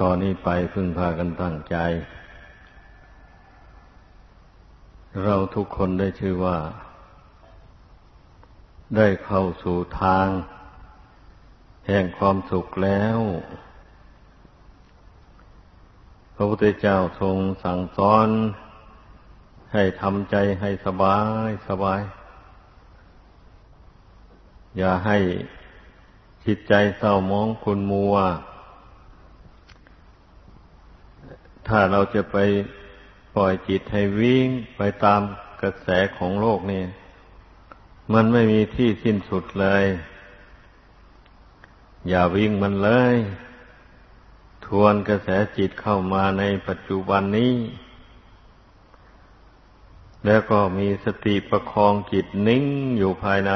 ตอนนี้ไปพึ่งพากันตั้งใจ เราทุกคนได้ชื่อว่า ได้เข้าสู่ทาง แห่งความสุขแล้ว พระพุทธเจ้าทรงสั่งสอน ให้ทำใจให้สบายสบาย อย่าให้จิตใจเศร้ามองคุณมัว ถ้าเราจะไปปล่อยจิตให้วิ่งไปตามกระแสของโลกนี่ มันไม่มีที่สิ้นสุดเลย อย่าวิ่งมันเลย ทวนกระแสจิตเข้ามาในปัจจุบันนี้ แล้วก็มีสติประคองจิตนิ่งอยู่ภายใน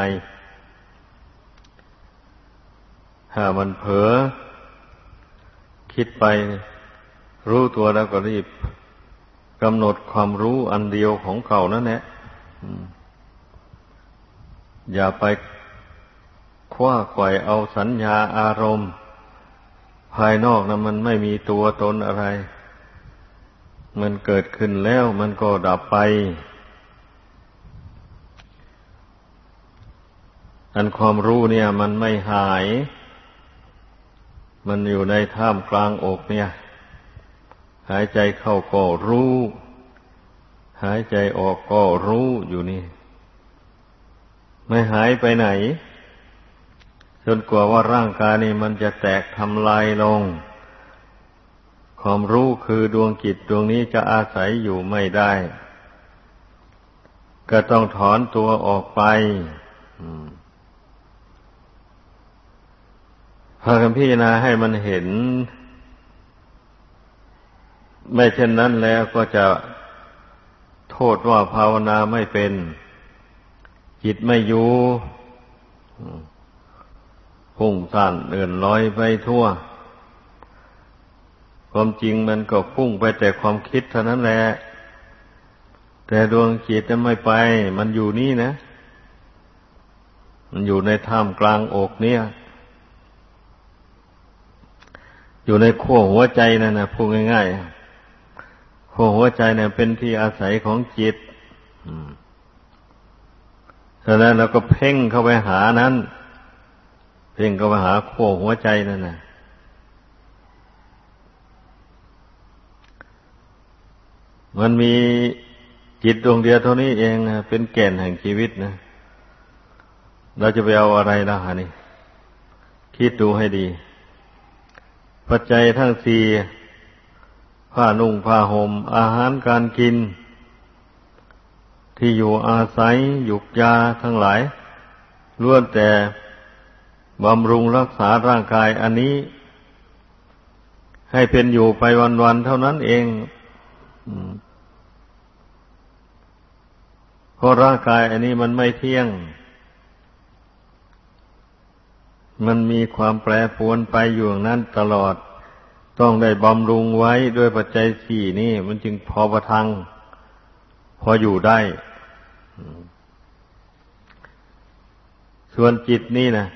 ถ้ามันเผลอคิดไป รู้ตัวแล้วก็รีบกำหนดความรู้อันเดียวของเก่านั่นแหละอย่าไปคว้าไขว่เอาสัญญาอารมณ์ ภายนอกนะมันไม่มีตัวตนอะไร มันเกิดขึ้นแล้วมันก็ดับไป อันความรู้เนี่ย มันไม่หาย มันอยู่ในท่ามกลางอกเนี่ย หายใจเข้าก็รู้ หายใจออกก็รู้อยู่นี่ ไม่หายไปไหน จนกว่าว่าร่างกายนี้มันจะแตกทำลายลง ความรู้คือดวงจิตดวงนี้จะอาศัยอยู่ไม่ได้ ก็ต้องถอนตัวออกไปพากันพิจารณาให้มันเห็น ไม่เช่นนั้นแล้วก็จะโทษว่าภาวนาไม่เป็น จิตไม่อยู่พุ่งสั่นเอื่นลอยไปทั่ว ความจริงมันก็พุ่งไปแต่ความคิดเท่านั้นแหละ แต่ดวงจิตจะไม่ไป มันอยู่นี่นะ มันอยู่ในท่ามกลางอกเนี่ย อยู่ในขั้วหัวใจนั่นนะพูดง่ายๆ ขั้หัวใจเนี่ยเป็นที่อาศัยของจิตฉะนั้นเราก็เพ่งเข้าไปหานั้น เพ่งเข้าไปหาขั้หัวใจนั่นนะมันมีจิตดวงเดียวเท่านี้เองเป็นแก่นแห่งชีวิตนะ เราจะไปเอาอะไรล่ะฮะนี่ คิดดูให้ดี ปัจจัยทั้งสี่ ผ้านุ่งผ้าหม่ม อาหารการกิน ที่อยู่อาศัยหยุกยาทั้งหลายล้วนแต่บำรุงรักษาร่างกายอันนี้ ให้เป็นอยู่ไปวันๆเท่านั้นเองเพราะร่างกายอันนี้มันไม่เที่ยง มันมีความแปรปรวนไปอยู่นั้นตลอด ต้องได้บำรุงไว้ด้วยปัจจัยสี่นี่ มันจึงพอประทัง พออยู่ได้ ส่วนจิตนี่นะ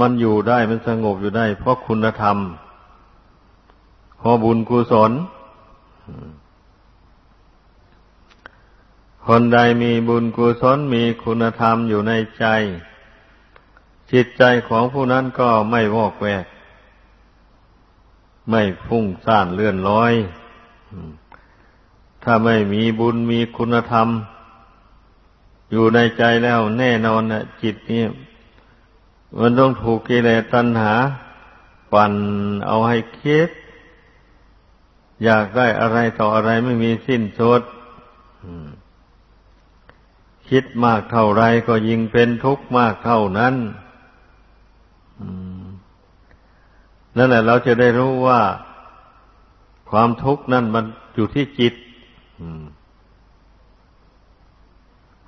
มันอยู่ได้มันสงบอยู่ได้ เพราะคุณธรรมเพราะบุญกุศลคนใดมีบุญกุศลมีคุณธรรมอยู่ในใจ จิตใจของผู้นั้นก็ไม่วอกแวก ไม่ฟุ้งซ่านเลื่อนลอย ถ้าไม่มีบุญมีคุณธรรม อยู่ในใจแล้วแน่นอนนะจิตนี่มันต้องถูกกิเลสตัณหา ปั่นเอาให้คิด อยากได้อะไรต่ออะไรไม่มีสิ้นสุดคิดมากเท่าไรก็ยิ่งเป็นทุกข์มากเท่านั้น นั่นแหละเราจะได้รู้ว่าความทุกข์นั่นมันอยู่ที่จิต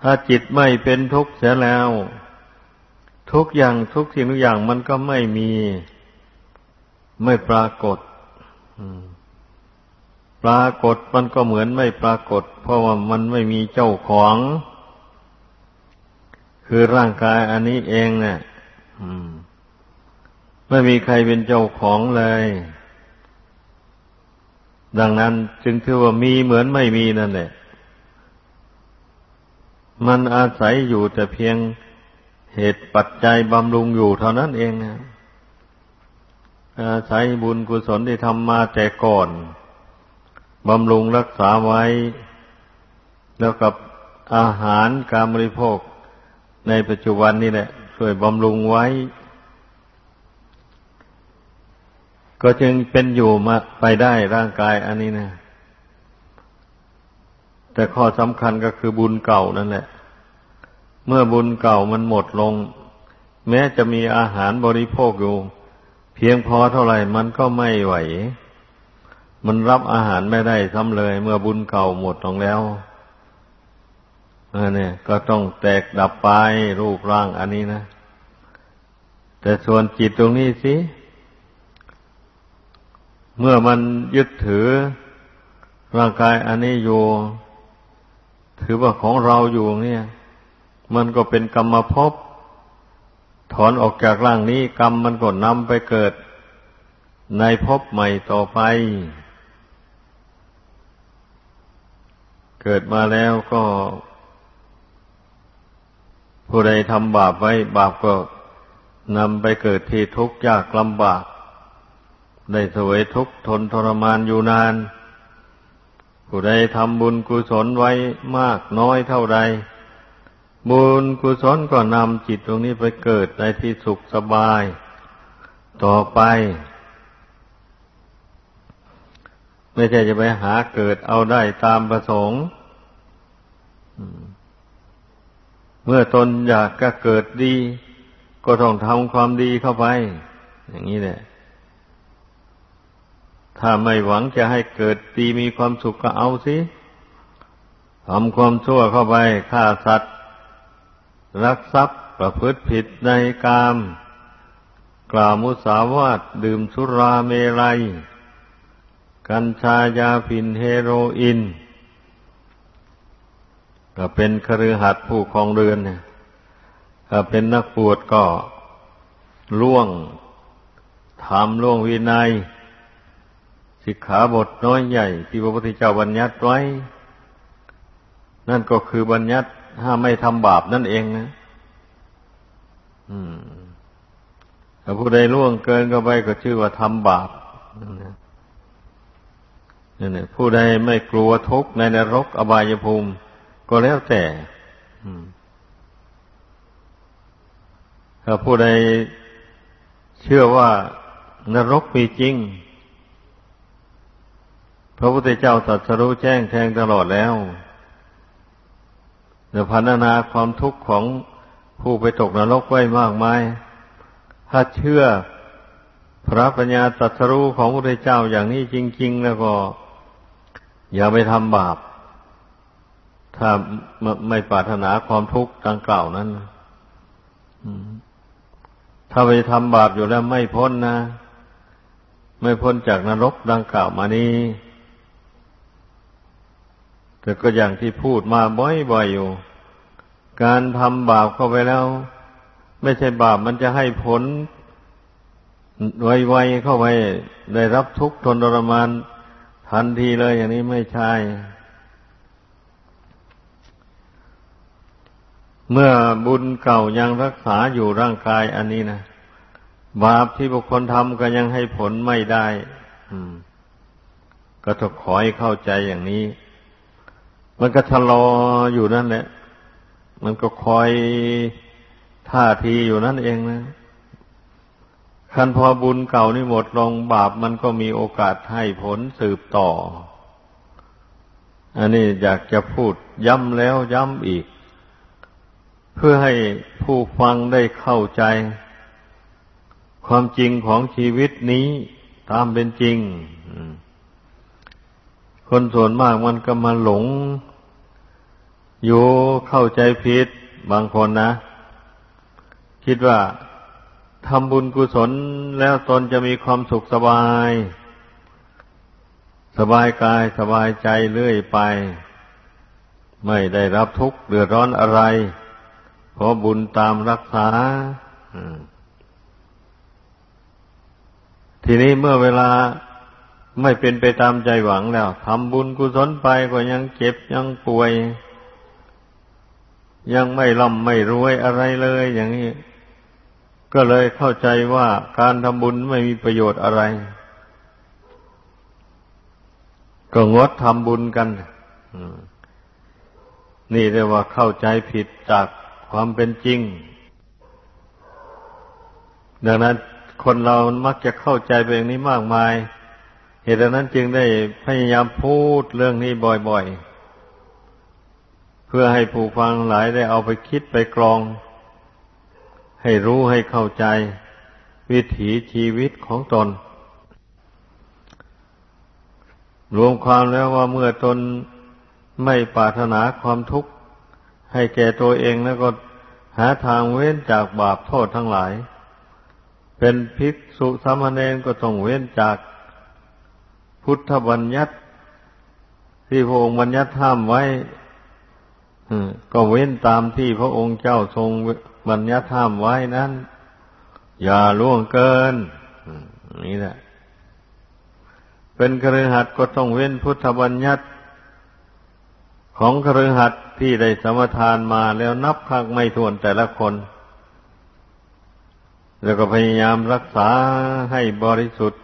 ถ้าจิตไม่เป็นทุกข์เสียแล้ว ทุกอย่างทุกสิ่งทุกอย่างมันก็ไม่มีไม่ปรากฏปรากฏมันก็เหมือนไม่ปรากฏ เพราะว่ามันไม่มีเจ้าของ คือร่างกายอันนี้เองเนะี่ย ไม่มีใครเป็นเจ้าของเลย ดังนั้นจึงถือว่ามีเหมือนไม่มีนั่นแหละ มันอาศัยอยู่แต่เพียงเหตุปัจจัยบำรุงอยู่เท่านั้นเองนะอาศัยบุญกุศลที่ทำมาแต่ก่อนบำรุงรักษาไว้ แล้วกับอาหารการบริโภคในปัจจุบันนี่แหละช่วยบำรุงไว้ ก็จึงเป็นอยู่มาไปได้ร่างกายอันนี้นะแต่ข้อสำคัญก็คือบุญเก่านั่นแหละ เมื่อบุญเก่ามันหมดลง แม้จะมีอาหารบริโภคอยู่ เพียงพอเท่าไหร่มันก็ไม่ไหว มันรับอาหารไม่ได้ซ้ำเลย เมื่อบุญเก่าหมดลงแล้วอันนี้ก็ต้องแตกดับไปรูปร่างอันนี้นะ แต่ส่วนจิตตรงนี้สิ เมื่อมันยึดถือร่างกายอันนี้อยู่ ถือว่าของเราอยู่เนี่ย มันก็เป็นกรรมภพถอนออกจากร่างนี้ กรรมมันก็นำไปเกิด ในภพใหม่ต่อไป เกิดมาแล้วก็ ผู้ใดทำบาปไว้ บาปก็นำไปเกิดที่ทุกข์ยากลำบาก ได้สวยทุกข์ทนทรมานอยู่นาน ผู้ใดทำบุญกุศลไว้มากน้อยเท่าใด บุญกุศลก็นำจิตตรงนี้ไปเกิดในที่สุขสบาย ต่อไป ไม่ใช่จะไปหาเกิดเอาได้ตามประสงค์เมื่อตนอยากจะเกิดดี ก็ต้องทำความดีเข้าไป อย่างนี้แหละ ถ้าไม่หวังจะให้เกิดดีมีความสุขก็เอาสิทำความชั่วเข้าไปฆ่าสัตว์ รักทรัพย์ประพฤติผิดในกาม กล่าวมุสาวาทดื่มสุราเมรัย กัญชายาผินเฮโรอีนก็เป็นครือหัดผู้ครองเรือนเนี่ยถ้าเป็นนักบวชก็ล่วงทำล่วงวินัย สิกขาบทน้อยใหญ่ ที่พระพุทธเจ้าบัญญัติไว้ นั่นก็คือบัญญัติห้ามไม่ทำบาปนั่นเองนะถ้าผู้ใดล่วงเกินก็ไปก็ชื่อว่าทำบาปนั่นแหละผู้ใดไม่กลัวทุกข์ในนรกอบายภูมิ ก็แล้วแต่ถ้าผู้ใดเชื่อว่านรกมีจริง พระพุทธเจ้าตรัสรู้แจ้งแทงตลอดแล้วแต่พันนาความทุกข์ของผู้ไปตกนรกไว้มากมาย ถ้าเชื่อพระปัญญาตรัสรู้ของพระพุทธเจ้าอย่างนี้จริง ๆ แล้วก็ อย่าไปทำบาป ถ้าไม่ปรารถนาความทุกข์ดังกล่าวนั้นถ้าไปทำบาปอยู่แล้วไม่พ้นนะ ไม่พ้นจากนรกดังกล่าวมานี้ แต่ก็อย่างที่พูดมาบ่อยๆอยู่ การทำบาปเข้าไปแล้ว ไม่ใช่บาปมันจะให้ผลไวๆเข้าไปได้รับทุกข์ทนทรมานทันทีเลยอย่างนี้ไม่ใช่ เมื่อบุญเก่ายังรักษาอยู่ร่างกายอันนี้นะบาปที่บุคคลทำก็ยังให้ผลไม่ได้ก็ต้องขอให้เข้าใจอย่างนี้ มันก็ชะลออยู่นั่นแหละ มันก็คอยท่าทีอยู่นั่นเองนะคันพอบุญเก่านี่หมดลงบาปมันก็มีโอกาสให้ผลสืบต่อ อันนี้อยากจะพูดย้ำแล้วย้ำอีก เพื่อให้ผู้ฟังได้เข้าใจ ความจริงของชีวิตนี้ตามเป็นจริง คนส่วนมากมันก็มาหลง อยู่เข้าใจผิดบางคนนะ คิดว่าทำบุญกุศลแล้วตนจะมีความสุขสบาย สบายกายสบายใจเรื่อยไป ไม่ได้รับทุกข์เดือดร้อนอะไร เพราะบุญตามรักษาทีนี้เมื่อเวลาไม่เป็นไปตามใจหวังแล้วทำบุญกุศลไปก็ยังเจ็บยังป่วย ยังไม่ร่ำไม่รวยอะไรเลย อย่างนี้ ก็เลยเข้าใจว่าการทำบุญไม่มีประโยชน์อะไร ก็งดทำบุญกันนี่เรียกว่าเข้าใจผิดจากความเป็นจริง ดังนั้นคนเรามักจะเข้าใจไปอย่างนี้มากมาย เหตุนั้นจึงได้พยายามพูดเรื่องนี้บ่อยๆ เพื่อให้ผู้ฟังหลายได้เอาไปคิดไปกรอง ให้รู้ให้เข้าใจ วิถีชีวิตของตน รวมความแล้วว่าเมื่อตนไม่ปรารถนาความทุกข์ ให้แก่ตัวเองแล้วก็หาทางเว้นจากบาปโทษทั้งหลาย เป็นภิกษุสามเณรก็ต้องเว้นจากพุทธบัญญัติที่พระองค์บัญญัติห้ามไว้ ก็เว้นตามที่พระองค์เจ้าทรงบัญญัติห้ามไว้นั้น อย่าล่วงเกินนี่แหละ เป็นครือขัดก็ต้องเว้นพุทธบัญญัติ ของครือขัดที่ได้สมทานมาแล้วนับครั้งไม่ถ้วนแต่ละคน แล้วก็พยายามรักษาให้บริสุทธิ์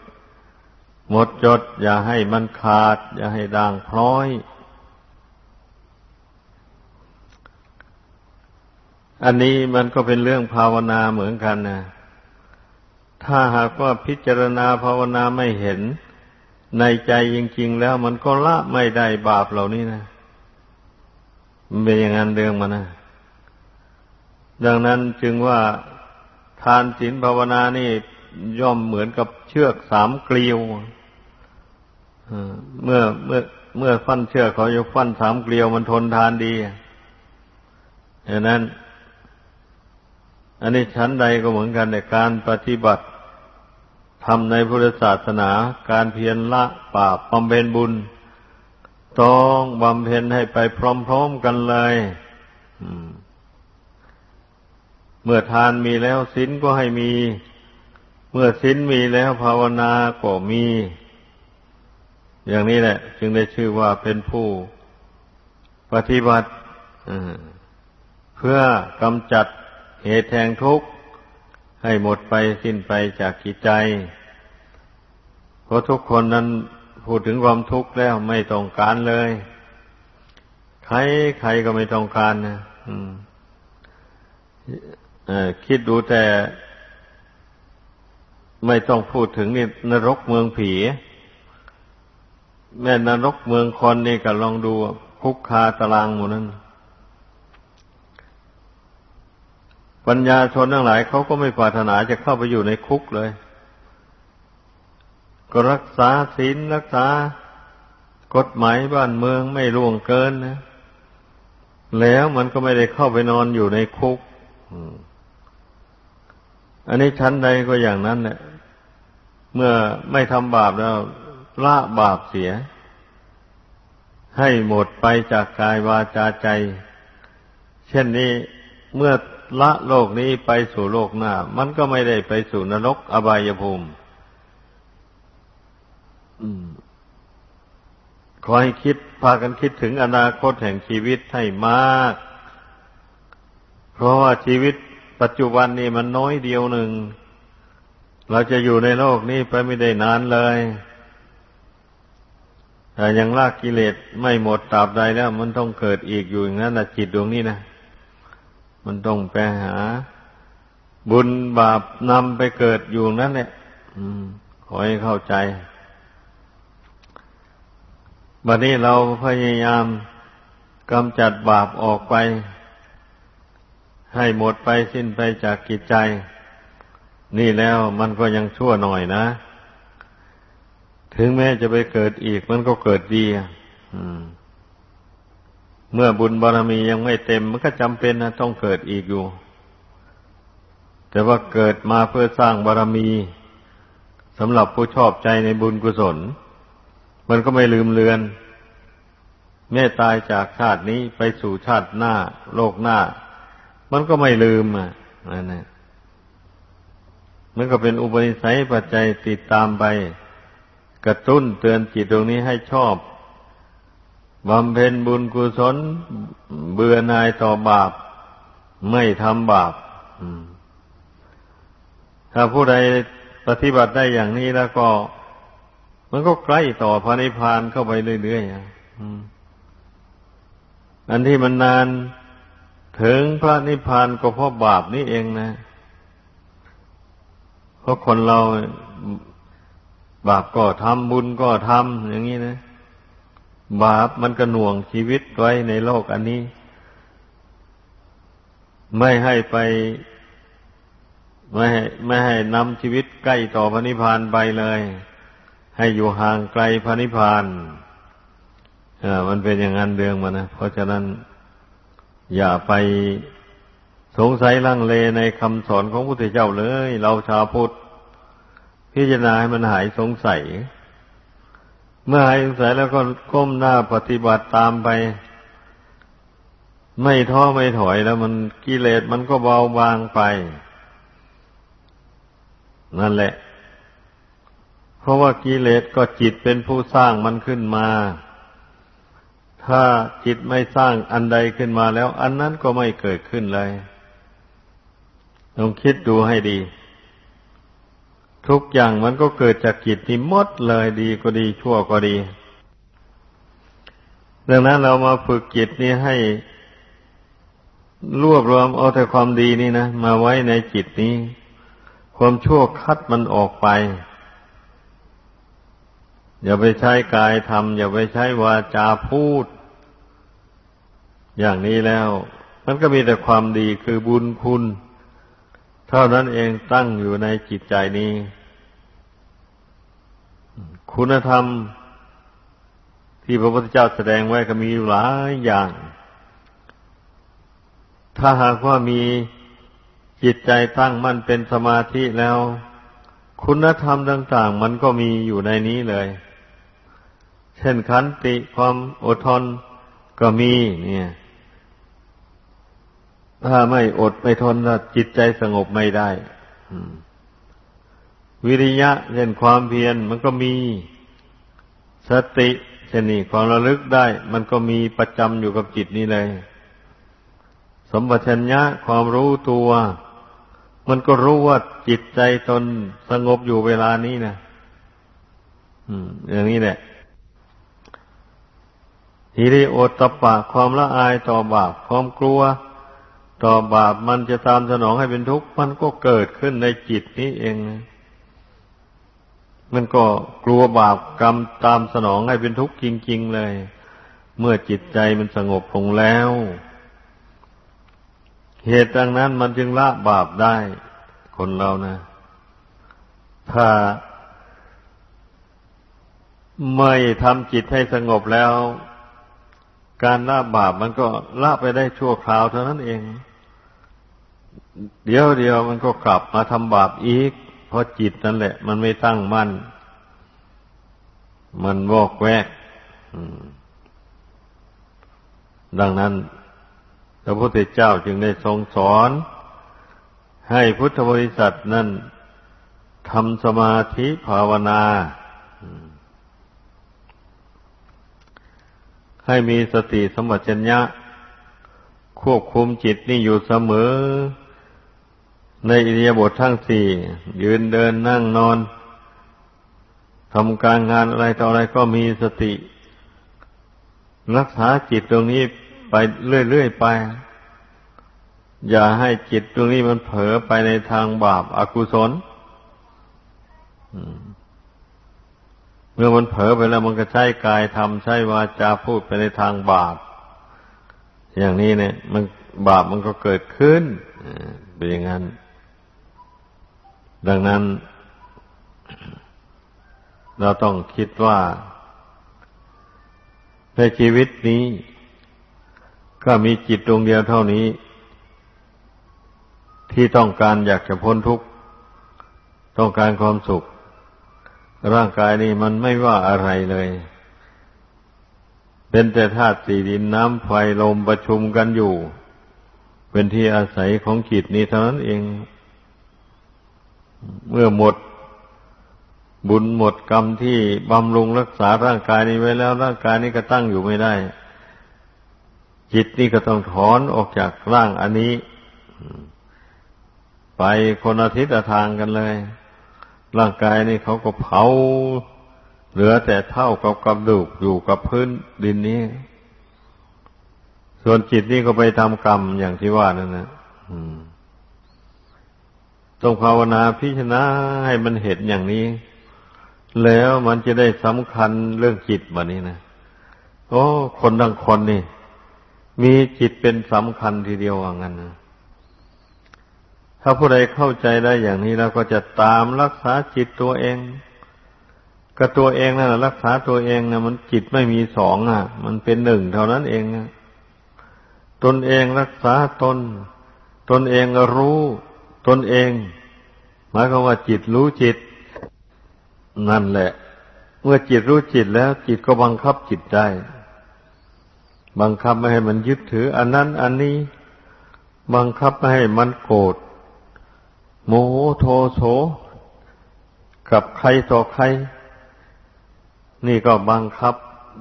หมดจด อย่าให้มันขาด อย่าให้ด่างพร้อย อันนี้มันก็เป็นเรื่องภาวนาเหมือนกันนะถ้าหากว่าพิจารณาภาวนาไม่เห็นในใจจริงๆแล้วมันก็ละไม่ได้บาปเหล่านี้นะมันเป็นอย่างนั้นเรื่องมันนะดังนั้นจึงว่าทานศีลภาวนานี่ย่อมเหมือนกับเชือกสามเกลียวเมื่อเมื่อเมื่อฟันเชือกเขาจะฟันสามเกลียวมันทนทานดีอย่างนั้น อันนี้ชั้นใดก็เหมือนกันในการปฏิบัติทำในพุทธศาสนา การเพียรละบาปบำเพ็ญบุญ ต้องบำเพ็ญให้ไปพร้อมๆกันเลยเมื่อทานมีแล้วศีลก็ให้มี เมื่อศีลมีแล้วภาวนาก็มี อย่างนี้แหละ จึงได้ชื่อว่าเป็นผู้ปฏิบัติเพื่อกำจัด เหตุแห่งทุกข์ให้หมดไปสิ้นไปจากกิจใจ เพราะทุกคนนั้นพูดถึงความทุกข์แล้วไม่ต้องการเลย ใครใครก็ไม่ต้องการนะคิดดูแต่ ไม่ต้องพูดถึงนี่นรกเมืองผี แม่นรกเมืองคนนี่ก็ลองดูคุกคาตารางหมดนั้น ปัญญาชนทั้งหลายเขาก็ไม่ปรารถนาจะเข้าไปอยู่ในคุกเลย ก็รักษาศีลรักษากฎหมายบ้านเมืองไม่ล่วงเกินนะแล้วมันก็ไม่ได้เข้าไปนอนอยู่ในคุกอันนี้ชั้นใดก็อย่างนั้นแหละเมื่อไม่ทำบาปแล้วละบาปเสีย ให้หมดไปจากกายวาจาใจ เช่นนี้เมื่อ ละโลกนี้ไปสู่โลกหน้า มันก็ไม่ได้ไปสู่นรกอบายภูมิขอให้คิดพากันคิดถึงอนาคตแห่งชีวิตให้มาก เพราะว่าชีวิตปัจจุบันนี่มันน้อยเดียวหนึ่ง เราจะอยู่ในโลกนี้ไปไม่ได้นานเลยแต่ยังลากกิเลสไม่หมดตราบใดแล้ว มันต้องเกิดอีกอยู่อย่างนั้นนะจิตดวงนี้นะ มันต้องไปหา บุญบาปนำไปเกิดอยู่นั่นแหละขอให้เข้าใจบัดนี้เราพยายามกำจัดบาปออกไป ให้หมดไปสิ้นไปจากกิจใจ นี่แล้วมันก็ยังชั่วหน่อยนะ ถึงแม้จะไปเกิดอีกมันก็เกิดดี เมื่อบุญบารมียังไม่เต็ม มันก็จำเป็นนะต้องเกิดอีกอยู่ แต่ว่าเกิดมาเพื่อสร้างบารมีสำหรับผู้ชอบใจในบุญกุศล มันก็ไม่ลืมเลือนแม่ตายจากชาตินี้ไปสู่ชาติหน้า โลกหน้า มันก็ไม่ลืมอะนั่นแหละมันก็เป็นอุปนิสัยปัจจัยติดตามไป กระตุ้นเตือนจิตตรงนี้ให้ชอบ บำเพ็ญบุญกุศล เบื่อหน่ายต่อบาป ไม่ทำบาปถ้าผู้ใดปฏิบัติได้อย่างนี้แล้วก็ มันก็ใกล้ต่อพระนิพพานเข้าไปเรื่อยๆอันที่มันนานถึงพระนิพพานก็เพราะบาปนี่เองนะ เพราะคนเราบาปก็ทำบุญก็ทำอย่างนี้นะ บาปมันก็หน่วงชีวิตไว้ในโลกอันนี้ ไม่ให้ไป ไม่ให้ไม่ให้นำชีวิตใกล้ต่อพระนิพพานไปเลย ให้อยู่ห่างไกลพระนิพพานอ่ามันเป็นอย่างนั้นเรื่องมันนะเพราะฉะนั้น อย่าไปสงสัยลังเลในคำสอนของพระพุทธเจ้าเลย เราชาวพุทธพิจารณาให้มันหายสงสัย เมื่อหายสงสัยแล้วก็ก้มหน้าปฏิบัติตามไป ไม่ท้อไม่ถอยแล้วมันกิเลสมันก็เบาบางไป นั่นแหละ เพราะว่ากิเลสก็จิตเป็นผู้สร้างมันขึ้นมา ถ้าจิตไม่สร้างอันใดขึ้นมาแล้ว อันนั้นก็ไม่เกิดขึ้นเลยลองคิดดูให้ดี ทุกอย่างมันก็เกิดจากจิตที่มดเลยดีก็ดีชั่วก็ดี ดังนั้นเรามาฝึกจิตนี้ให้รวบรวมเอาแต่ความดีนี่นะมาไว้ในจิตนี้ ความชั่วคัดมันออกไป อย่าไปใช้กายทำอย่าไปใช้วาจาพูด อย่างนี้แล้ว มันก็มีแต่ความดีคือบุญคุณ ท่านั้นเองตั้งอยู่ในจิตใจนี้ คุณธรรมที่พระพุทธเจ้าแสดงไว้ก็มีหลายอย่าง ถ้าหากว่ามีจิตใจตั้งมั่นเป็นสมาธิแล้ว คุณธรรมต่าง ๆ มันก็มีอยู่ในนี้เลย เช่นขันติความอดทนก็มีเนี่ย ถ้าไม่อดไม่ทนจิตใจสงบไม่ได้วิริยะเช่นความเพียรมันก็มีสติเช่นนี้ความระลึกได้ มันก็มีประจำอยู่กับจิตนี้เลย สมบัติชัญญะความรู้ตัว มันก็รู้ว่าจิตใจตนสงบอยู่เวลานี้นะอย่างนี้แหละฮิริโอตตปะความละอายต่อบาปความกลัว ต่อบาปมันจะตามสนองให้เป็นทุกข์ มันก็เกิดขึ้นในจิตนี้เองมันก็กลัวบาปกรรมตามสนองให้เป็นทุกข์จริง ๆ เลย เมื่อจิตใจมันสงบลงแล้ว เหตุดังนั้นมันจึงละบาปได้ คนเรานะ ถ้าไม่ทำจิตให้สงบแล้ว การละบาปมันก็ละไปได้ชั่วคราวเท่านั้นเอง เดี๋ยวเดียวมันก็กลับมาทำบาปอีก เพราะจิตนั่นแหละ มันไม่ตั้งมั่น มันวอกแวกดังนั้น พระพุทธเจ้าจึงได้ทรงสอน ให้พุทธบริษัทนั่นทำสมาธิภาวนาให้มีสติสมบัติชัญญะ ควบคุมจิตนี่อยู่เสมอ ในอิริยาบถททั้งสี่ยืนเดินนั่งนอนทำการงานอะไรต่ออะไรก็มีสติ รักษาจิตตรงนี้ไปเรื่อยๆไป อย่าให้จิตตรงนี้มันเผลอไปในทางบาปอากุศลเมื่อมันเผลอไปแล้วมันก็ใช้กายทำใช้วาจาพูดไปในทางบาป อย่างนี้เนี่ย มันบาปมันก็เกิดขึ้นเป็นอย่างนั้น ดังนั้น เราต้องคิดว่า ในชีวิตนี้ ก็มีจิตดวงเดียวเท่านี้ ที่ต้องการอยากจะพ้นทุกข์ต้องการความสุข ร่างกายนี้มันไม่ว่าอะไรเลย เป็นแต่ธาตุสี่ดินน้ำไฟลมประชุมกันอยู่ เป็นที่อาศัยของจิตนี้เท่านั้นเอง เมื่อหมดบุญหมดกรรมที่บำรุงรักษาร่างกายนี้ไว้แล้ว ร่างกายนี้ก็ตั้งอยู่ไม่ได้ จิตนี่ก็ต้องถอนออกจากร่างอันนี้ ไปคนอาทิตย์ทางกันเลย ร่างกายนี่เขาก็เผา เหลือแต่เท่ากับกระดูกอยู่กับพื้นดินนี้ ส่วนจิตนี่ก็ไปทำกรรมอย่างที่ว่านั่นนะ ต้องภาวนาพิจารณาให้มันเห็นอย่างนี้ แล้วมันจะได้สำคัญเรื่องจิตแบบนี้นะโอ้คนทั้งคนนี่ มีจิตเป็นสำคัญทีเดียวว่างั้นนะถ้าผู้ใดเข้าใจได้อย่างนี้แล้วก็จะตามรักษาจิตตัวเองก็ตัวเองนั่นแหละรักษาตัวเองนะมันจิตไม่มีสองอะ มันเป็นหนึ่งเท่านั้นเองนะตนเองรักษาตน ตนเองรู้ ตนเอง หมายความว่าจิตรู้จิต นั่นแหละ เมื่อจิตรู้จิตแล้ว จิตก็บังคับจิตได้ บังคับไม่ให้มันยึดถือ อันนั้น อันนี้ บังคับไม่ให้มันโกรธโมโหโทโสกับใครต่อใคร นี่ก็บังคับ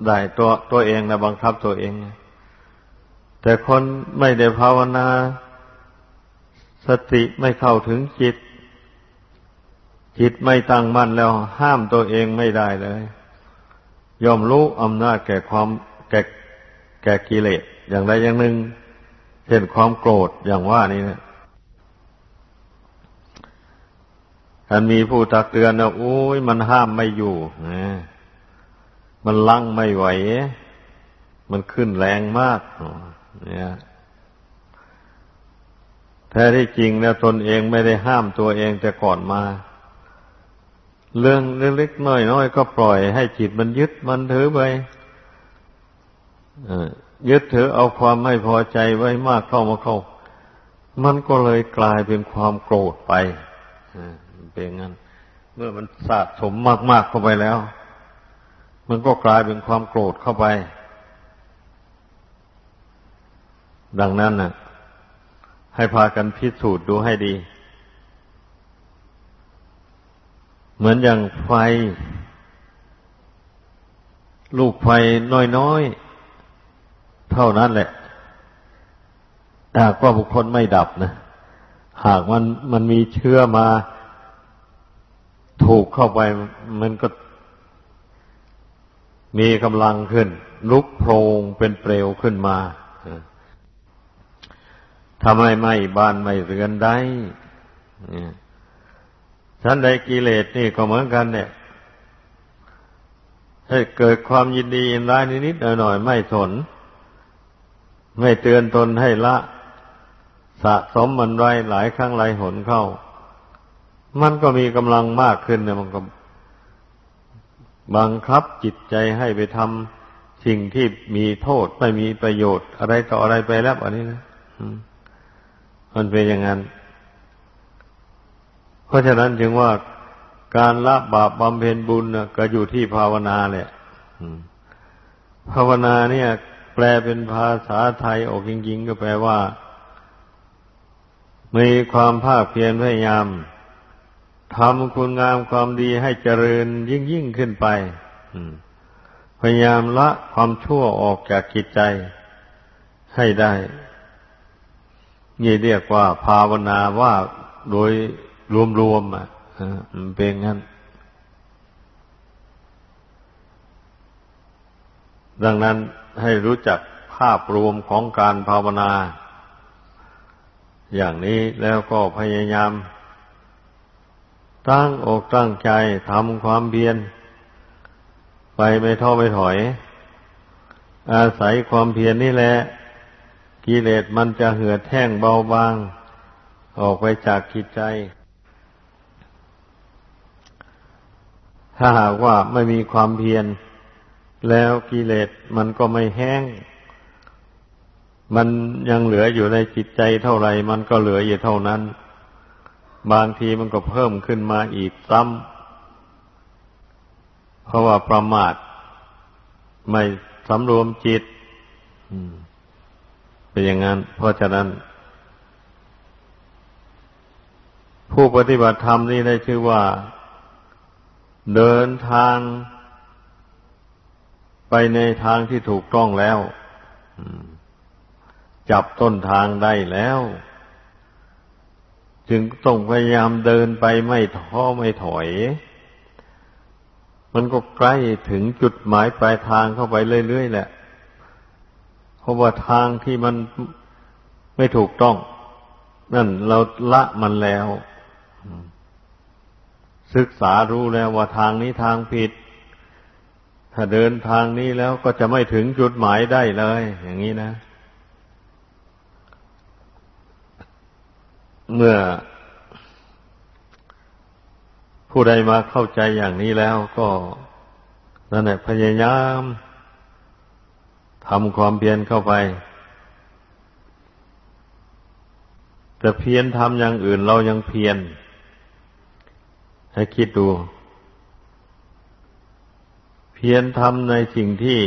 ได้ตัวตัวเองนะบังคับตัวเอง แต่คนไม่ได้ภาวนา สติไม่เข้าถึงจิต จิตไม่ตั้งมั่นแล้วห้ามตัวเองไม่ได้เลยยอมรู้อำนาจแก่ความแก่แก่กิเลสอย่างใดอย่างหนึ่งเช่นความโกรธอย่างว่านี้นะอันมีผู้ตักเตือนนะโอ้ยมันห้ามไม่อยู่นะมันลังไม่ไหว มันขึ้นแรงมากเนี่ย แท้ที่จริงนะตนเองไม่ได้ห้ามตัวเองแต่ก่อนมา เรื่องเล็กๆน้อยๆก็ปล่อยให้จิตมันยึดมันถือไปยึดถือเอาความไม่พอใจไว้มากเข้ามาเข้า มันก็เลยกลายเป็นความโกรธไปเป็นงั้น เมื่อมันสะสมมากๆเข้าไปแล้ว มันก็กลายเป็นความโกรธเข้าไป ดังนั้นน่ะ ให้พากันพิสูจน์ดูให้ดี เหมือนอย่างไฟ ลูกไฟน้อยๆ เท่านั้นแหละหากว่าบุคคลไม่ดับนะ หากมันมันมีเชื้อมา ถูกเข้าไปมันก็ มีกำลังขึ้น ลุกโพรงเป็นเปลวขึ้นมา ทำให้ไม้บ้านไม่เรือนได้ท่านใดกิเลสนี่ก็เหมือนกันเนี่ยให้เกิดความยินดียินร้ายนิดๆหน่อยๆไม่สน ไม่เตือนตนให้ละ สะสมมันไว้หลายครั้งหลายหนเข้า มันก็มีกำลังมากขึ้นเนี่ยมันก็บังคับจิตใจให้ไปทำสิ่งที่มีโทษไม่มีประโยชน์อะไรต่ออะไรไปแล้วอันนี้นะมั มันเป็นอย่างนั้น เพราะฉะนั้นจึงว่าการละบาปบำเพ็ญบุญก็อยู่ที่ภาวนาแหละภาวนาเนี่ย แปลเป็นภาษาไทยออกจริงๆ ก็แปลว่า มีความภาคเพียรพยายามทำคุณงามความดีให้เจริญยิ่งยิ่งขึ้นไปพยายามละความชั่วออกจากกิจใจให้ได้ นี่เรียกว่าภาวนาว่าโดยรวมๆอะมันเป็นงั้น ดังนั้นให้รู้จักภาพรวมของการภาวนา อย่างนี้แล้วก็พยายาม ตั้งอกตั้งใจทำความเพียรไปไม่ท้อไม่ถอย อาศัยความเพียรนนี่แหละ กิเลสมันจะเหือดแห้งเบาบาง ออกไปจากจิตใจ ถ้าหากว่าไม่มีความเพียร แล้วกิเลสมันก็ไม่แห้ง มันยังเหลืออยู่ในจิตใจเท่าไหร่ มันก็เหลืออยู่เท่านั้น บางทีมันก็เพิ่มขึ้นมาอีกซ้ำเพราะว่าประมาทไม่สำรวมจิต เป็นอย่างนั้น เพราะฉะนั้น ผู้ปฏิบัติธรรมนี่ได้ชื่อว่า เดินทาง ไปในทางที่ถูกต้องแล้วจับต้นทางได้แล้ว จึงต้องพยายามเดินไปไม่ท้อไม่ถอย มันก็ใกล้ถึงจุดหมายปลายทางเข้าไปเรื่อยๆแหละ เพราะว่าทางที่มันไม่ถูกต้อง นั่นเราละมันแล้ว ศึกษารู้แล้วว่าทางนี้ทางผิด ถ้าเดินทางนี้แล้วก็จะไม่ถึงจุดหมายได้เลย อย่างนี้นะ เมื่อผู้ใดมาเข้าใจอย่างนี้แล้วก็นั่นแหละพยายาม ทำความเพียรเข้าไป แต่เพียรทำอย่างอื่นเรายังเพียร ให้คิดดู เพียรทำในสิ่งที่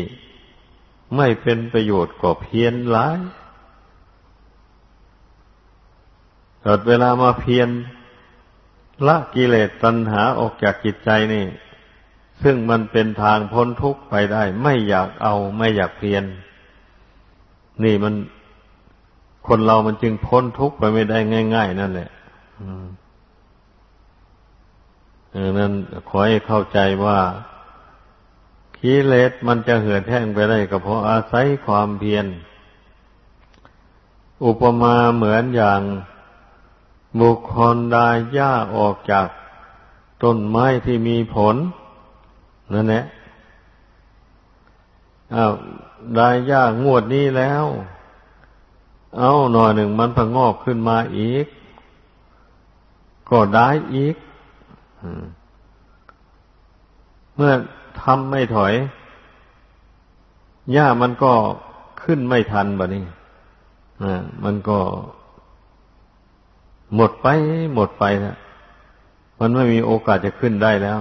ไม่เป็นประโยชน์ก็เพียรหลายเกิดเวลามาเพียรละกิเลสตัณหาออกจากจิตใจนี่ ซึ่งมันเป็นทางพ้นทุกข์ไปได้ ไม่อยากเอาไม่อยากเพียรนี่มันคนเรามันจึงพ้นทุกข์ไปไม่ได้ง่าย ๆ นั่นแหละเออนั้นขอให้เข้าใจว่ากิเลสมันจะเหือดแห้งไปได้ก็เพราะอาศัยความเพียร อุปมาเหมือนอย่างบุคคลได้หญ้าออกจากต้นไม้ที่มีผล นั่นแหละอ้าวได้หญ้างวดนี้แล้ว เอาหน่อยหนึ่งมันพงอกขึ้นมาอีก ก็ได้อีกเมื่อทำไม่ถอยหญ้ามันก็ขึ้นไม่ทันบะนี่มันก็หมดไปหมดไปนะมันไม่มีโอกาสจะขึ้นได้แล้ว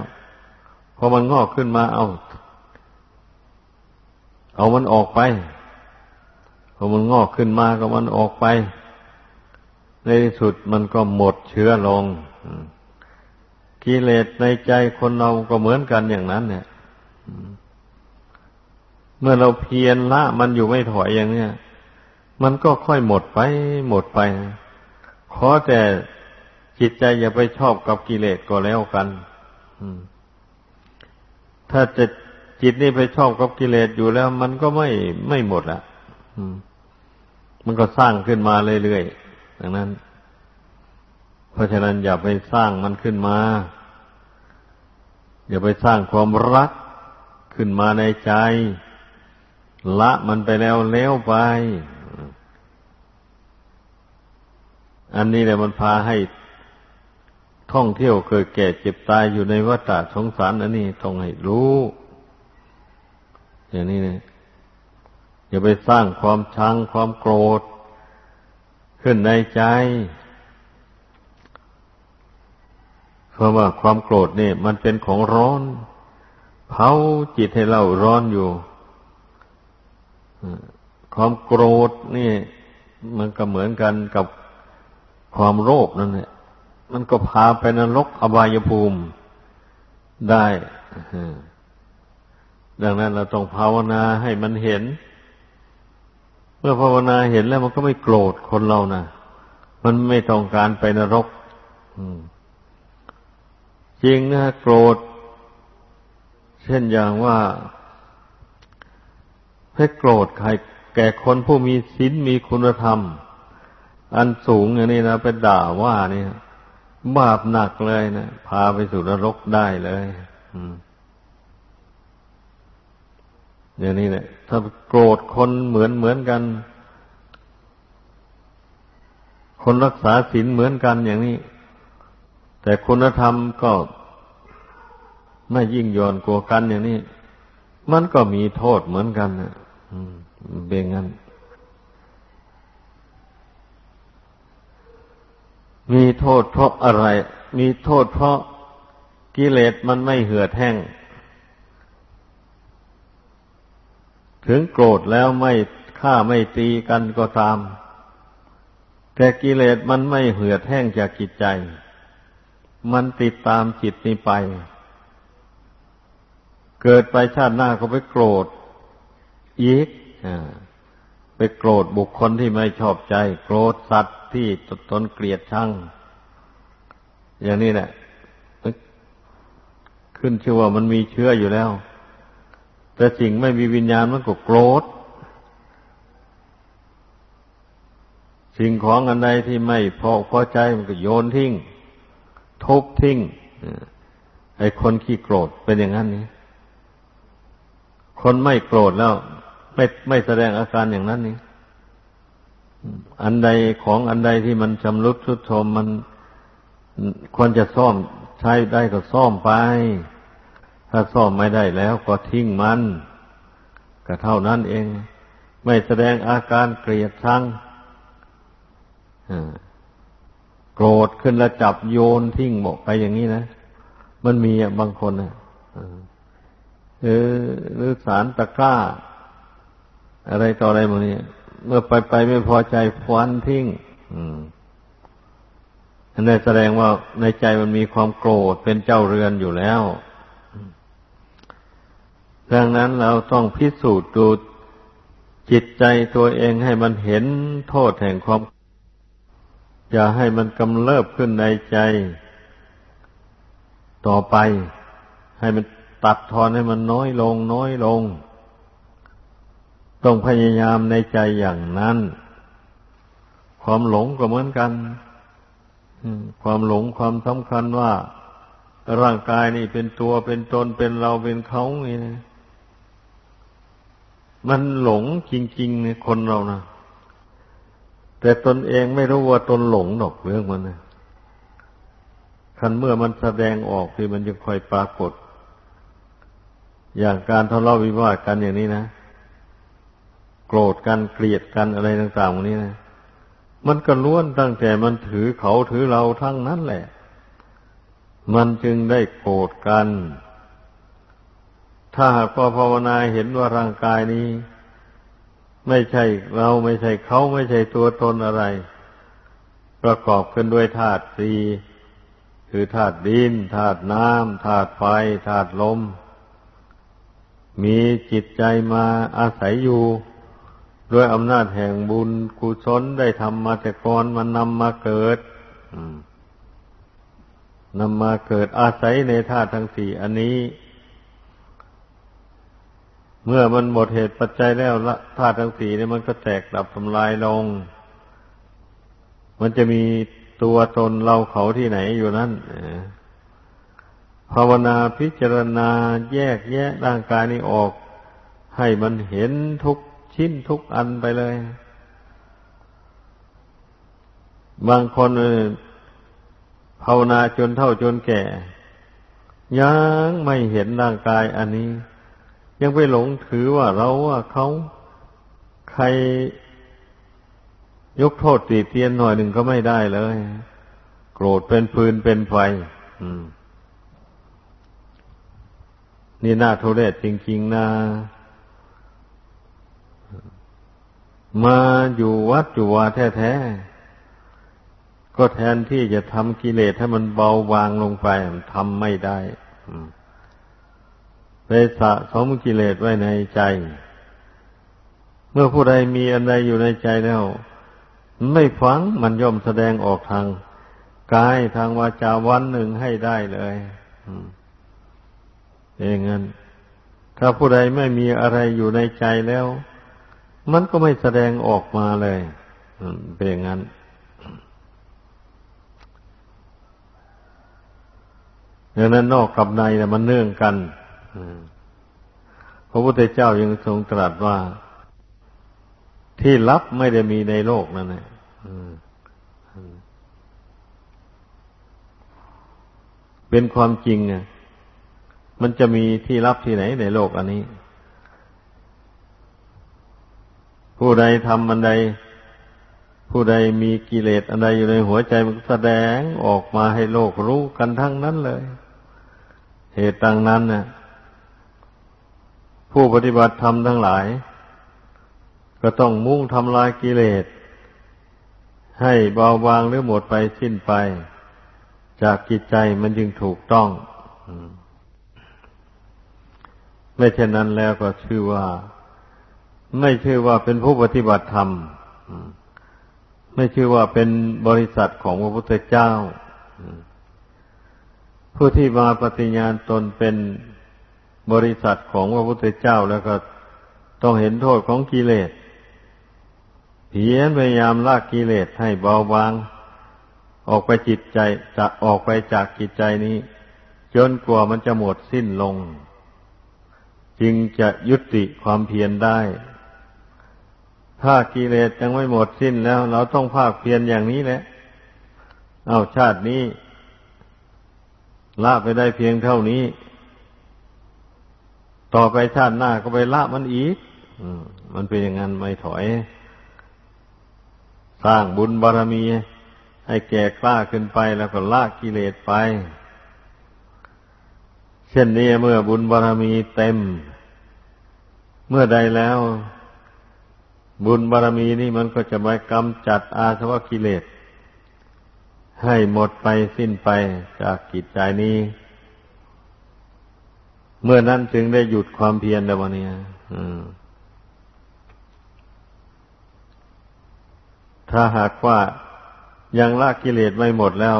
พอมันงอกขึ้นมาเอา เอามันออกไป พอมันงอกขึ้นมาก็มันออกไป ในที่สุดมันก็หมดเชื้อลงกิเลสในใจคนเราก็เหมือนกันอย่างนั้น เนี่ยเมื่อเราเพียรละ มันอยู่ไม่ถอยอย่างเนี้ยมันก็ค่อยหมดไป หมดไปขอแต่จิตใจอย่าไปชอบกับกิเลสก็แล้วกัน ถ้าจะจิตนี่ไปชอบกับกิเลสอยู่แล้ว มันก็ไม่ไม่หมดละมันก็สร้างขึ้นมาเรื่อยๆดังนั้น เพราะฉะนั้นอย่าไปสร้างมันขึ้นมา อย่าไปสร้างความรักขึ้นมาในใจ ละมันไปแล้วแล้วไป อันนี้แหละมันพาให้ ท่องเที่ยวเกิดแก่เจ็บตายอยู่ในวัฏสงสารอันนี้ต้องให้รู้ อย่างนี้เนี่ยอย่าไปสร้างความชังความโกรธ ขึ้นในใจ เพราะว่าความโกรธนี่มันเป็นของร้อน เผาจิตให้เราร้อนอยู่ความโกรธนี่ มันก็เหมือนกันกับความโลภนั่นแหละ มันก็พาไปนรกอบายภูมิได้ ดังนั้นเราต้องภาวนาให้มันเห็น เมื่อภาวนาเห็นแล้วมันก็ไม่โกรธคนเรานะมันไม่ต้องการไปนรกจริงนะโกรธ เช่นอย่างว่าให้โกรธใครแก่คนผู้มีศีลมีคุณธรรม อันสูงอย่างนี้นะไปด่าว่าเนี่ย บาปหนักเลยนะพาไปสู่นรกได้เลยอย่างนี้เนี่ยถ้าโกรธคนเหมือนเหมือนกัน คนรักษาศีลเหมือนกันอย่างนี้ แต่คุณธรรมก็ไม่ยิ่งย่อนกลัวกันอย่างนี้ มันก็มีโทษเหมือนกันนะเบงงั้น มีโทษเพราะอะไร มีโทษเพราะกิเลสมันไม่เหือดแห้ง ถึงโกรธแล้วไม่ฆ่าไม่ตีกันก็ตาม แต่กิเลสมันไม่เหือดแห้งจากจิตใจ มันติดตามจิตนี้ไป เกิดไปชาติหน้าก็ไปโกรธอีกไปโกรธบุคคลที่ไม่ชอบใจ โกรธสัตว์ ที่ตนเกลียดชังอย่างนี้แหละขึ้นชื่อว่ามันมีเชื้ออยู่แล้ว แต่สิ่งไม่มีวิญญาณมันก็โกรธ สิ่งของอันใดที่ไม่พอพอใจมันก็โยนทิ้ง ทุบทิ้งไอ้คนขี้โกรธเป็นอย่างนั้นนี่คนไม่โกรธแล้ว ไม่ไม่แสดงอาการอย่างนั้นนี่ อันใดของอันใดที่มันชำรุดทุดโทรมมันควรจะซ่อมใช้ได้ก็ซ่อมไป ถ้าซ่อมไม่ได้แล้วก็ทิ้งมัน ก็เท่านั้นเอง ไม่แสดงอาการเกลียดชังโกรธขึ้นแล้วจับโยนทิ้งบอกไปอย่างนี้นะ มันมีบางคนนะเออหรือสารตะกร้า อะไรต่ออะไรมนี้ เมื่อไปไปไม่พอใจฟันทิ้งอันนี้แสดงว่าในใจมันมีความโกรธเป็นเจ้าเรือนอยู่แล้ว ดังนั้นเราต้องพิสูจน์ดูจิตใจตัวเองให้มันเห็นโทษแห่งความ อย่าให้มันกำเริบขึ้นในใจ ต่อไป ให้มันตัดทอนให้มันน้อยลง น้อยลง ต้องพยายามในใจอย่างนั้น ความหลงก็เหมือนกันความหลงความสำคัญว่า ร่างกายนี่เป็นตัวเป็นตนเป็นเราเป็นเขานี่นะมันหลงจริงๆเนี่ยคนเรานะแต่ตนเองไม่รู้ว่าตนหลงหรอกเรื่องมันนะคันเมื่อมันแสดงออกที่มันจะค่อยปรากฏ อย่างการทะเลาะวิวาทกันอย่างนี้นะ โกรธกันเกลียดกันอะไรต่างๆวันนี้นะมันก็ล้วนตั้งแต่มันถือเขาถือเราทั้งนั้นแหละ มันจึงได้โกรธกัน ถ้าหากว่าภาวนาเห็นว่าร่างกายนี้ ไม่ใช่เราไม่ใช่เขาไม่ใช่ตัวตนอะไร ประกอบขึ้นด้วยธาตุสี่คือธาตุดินธาตุน้ำธาตุไฟธาตุลม มีจิตใจมาอาศัยอยู่ ด้วยอำนาจแห่งบุญกุศลได้ทำมาแต่ก่อนมันนำมาเกิดนำมาเกิดอาศัยในธาตุทั้งสี่อันนี้ เมื่อมันหมดเหตุปัจจัยแล้วธาตุทั้งสี่นี่มันก็แตกดับทำลายลง มันจะมีตัวตนเราเขาที่ไหนอยู่นั่นภาวนาพิจารณาแยกแยะร่างกายนี้ออก ให้มันเห็นทุก ชิ้นทุกอันไปเลย บางคนภาวนาจนเท่าจนแก่ ยังไม่เห็นร่างกายอันนี้ ยังไปหลงถือว่าเราว่าเขาใครยกโทษตีเตียนหน่อยหนึ่งก็ไม่ได้เลย โกรธเป็นฟืนเป็นไฟนี่น่าทุเรศจริง ๆนะ มาอยู่วัดอยู่วาแท้ๆ ก็แทนที่จะทำกิเลสให้มันเบาบางลงไปทำไม่ได้ไปสะสมกิเลสไว้ในใจ เมื่อผู้ใดมีอันใดอยู่ในใจแล้ว ไม่ฟังมันย่อมแสดงออกทางกายทางวาจาวันหนึ่งให้ได้เลยเองงั้น ถ้าผู้ใดไม่มีอะไรอยู่ในใจแล้ว มันก็ไม่แสดงออกมาเลยเป็นอย่างนั้น ดังนั้นนอกกับในนะมันเนื่องกันพระพุทธเจ้ายังทรงตรัสว่า ที่ลับไม่ได้มีในโลกนั่นแหละเป็นความจริงอะมันจะมีที่ลับที่ไหนในโลกอันนี้ ผู้ใดทำอันใด ผู้ใดมีกิเลสอันใดอยู่ในหัวใจมันแสดงออกมาให้โลกรู้กันทั้งนั้นเลย เหตุต่างนั้นนะ่ะผู้ปฏิบัติธรรมทั้งหลาย ก็ต้องมุ่งทำลายกิเลส ให้เบาบางหรือหมดไปสิ้นไป จากจิตใจมันจึงถูกต้องไม่เช่นนั้นแล้วก็ชื่อว่า ไม่ชื่อว่าเป็นผู้ปฏิบัติธรรม ไม่ชื่อว่าเป็นบริษัทของพระพุทธเจ้า ผู้ที่มาปฏิญาณตนเป็นบริษัทของพระพุทธเจ้าแล้วก็ต้องเห็นโทษของกิเลสเพียรพยายามลากกิเลสให้เบาบาง ออกไปจิตใจจะออกไปจากจิตใจนี้ จนกว่ามันจะหมดสิ้นลง จึงจะยุติความเพียรได้ ถ้ากิเลสยังไม่หมดสิ้นแล้ว เราต้องภาคเพียรอย่างนี้แหละ เอาชาตินี้ละไปได้เพียงเท่านี้ ต่อไปชาติหน้าก็ไปละมันอีกมันเป็นอย่างนั้นไม่ถอย สร้างบุญบารรมี ให้แก่กล้าขึ้นไปแล้วก็ละกิเลสไป เช่นนี้เมื่อบุญบารรมีเต็ม เมื่อใดแล้ว บุญบารรมีนี่มันก็จะไปกำจัดอาสวะกิเลส ให้หมดไปสิ้นไปจากกิจใจนี้ เมื่อนั้นจึงได้หยุดความเพียรแล้ววันนี้ถ้าหากว่ายังละกิเลสไม่หมดแล้ว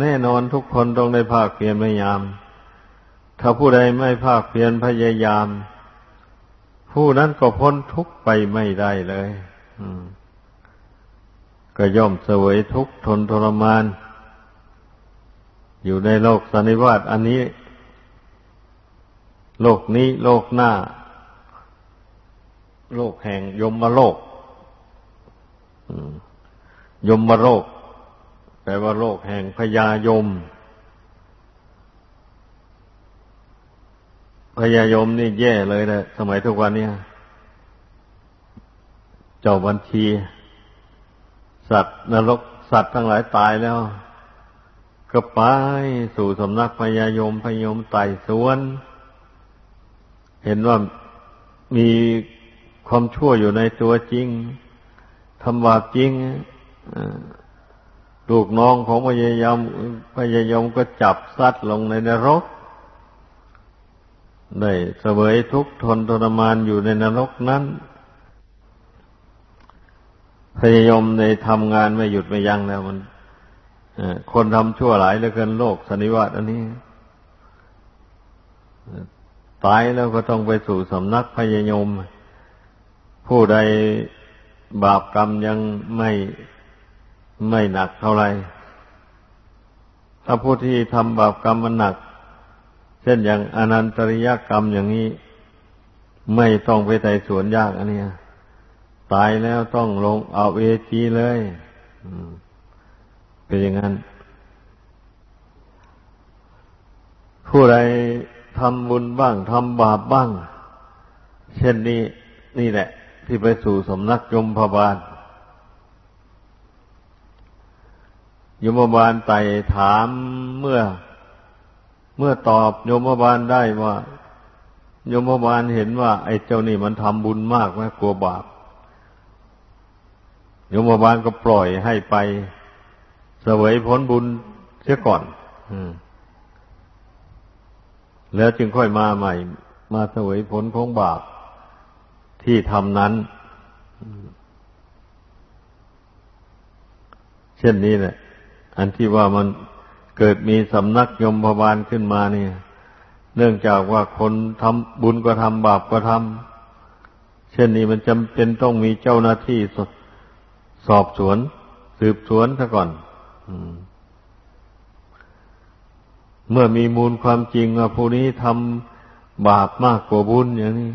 แน่นอนทุกคนต้องได้ภาคเพียรพยายาม ถ้าผู้ใดไม่ภาคเพียรพยายาม ผู้นั้นก็พ้นทุกข์ไปไม่ได้เลยก็ย่อมเสวยทุกข์ทนทรมาน อยู่ในโลกสันนิวาตอันนี้ โลกนี้โลกหน้า โลกแห่งยมมาโลกยมมาโลกแปลว่าโลกแห่งพญายม พญายมนี่แย่เลยนะสมัยทุกวันนี้เจ้าบัญชี สัตว์นรกสัตว์ทั้งหลายตายแล้ว ก็ไปสู่สำนักพญายมพญายมไต่สวน เห็นว่ามีความชั่วอยู่ในตัวจริงทำบาปจริงลูกน้องของพญายมพญายมก็จับสัตว์ลงในนรก ได้เสวยทุกข์ทนทรมานอยู่ในนรกนั้น พยายมในทำงานไม่หยุดไม่ยั้งแล้วมันคนทำชั่วหลายเหลือเกินโลกสนิวัตอันนี้ตายแล้วก็ต้องไปสู่สำนักพยายม ผู้ใดบาปกรรมยังไม่ไม่หนักเท่าไรถ้าผู้ที่ทำบาปกรรมมันหนัก ช่นอย่างอนันตริยกรรมอย่างนี้ ไม่ต้องไปไต่สวนยากอันนี้ตายแล้วต้องลงเอาเวทีเลยเป็นอย่างนั้น ผู้ใดทำบุญบ้างทำบาปบ้าง เช่นนี้นี่แหละ ที่ไปสู่สำนักยมพบาลยมบาลไต่ถามเมื่อ เมื่อตอบโยมบาลได้ว่า โยมบาลเห็นว่า ไอ้เจ้านี่มันทำบุญมากไหมกลัวบาปโยมบาลก็ปล่อยให้ไปเสวยผลบุญเสียก่อนแล้วจึงค่อยมาใหม่ มาเสวยผลของบาปที่ทำนั้น เช่นนี้แหละ อันที่ว่ามัน เกิดมีสำนักยมพบาลขึ้นมาเนี่ย เนื่องจากว่าคนทำบุญก็ทำบาปก็ทำเช่นนี้มันจำเป็นต้องมีเจ้าหน้าที่สสอบสวน สืบสวนซะก่อนเมื่อมีมูลความจริงว่าผู้นี้ทำบาปมากกว่าบุญอย่างนี้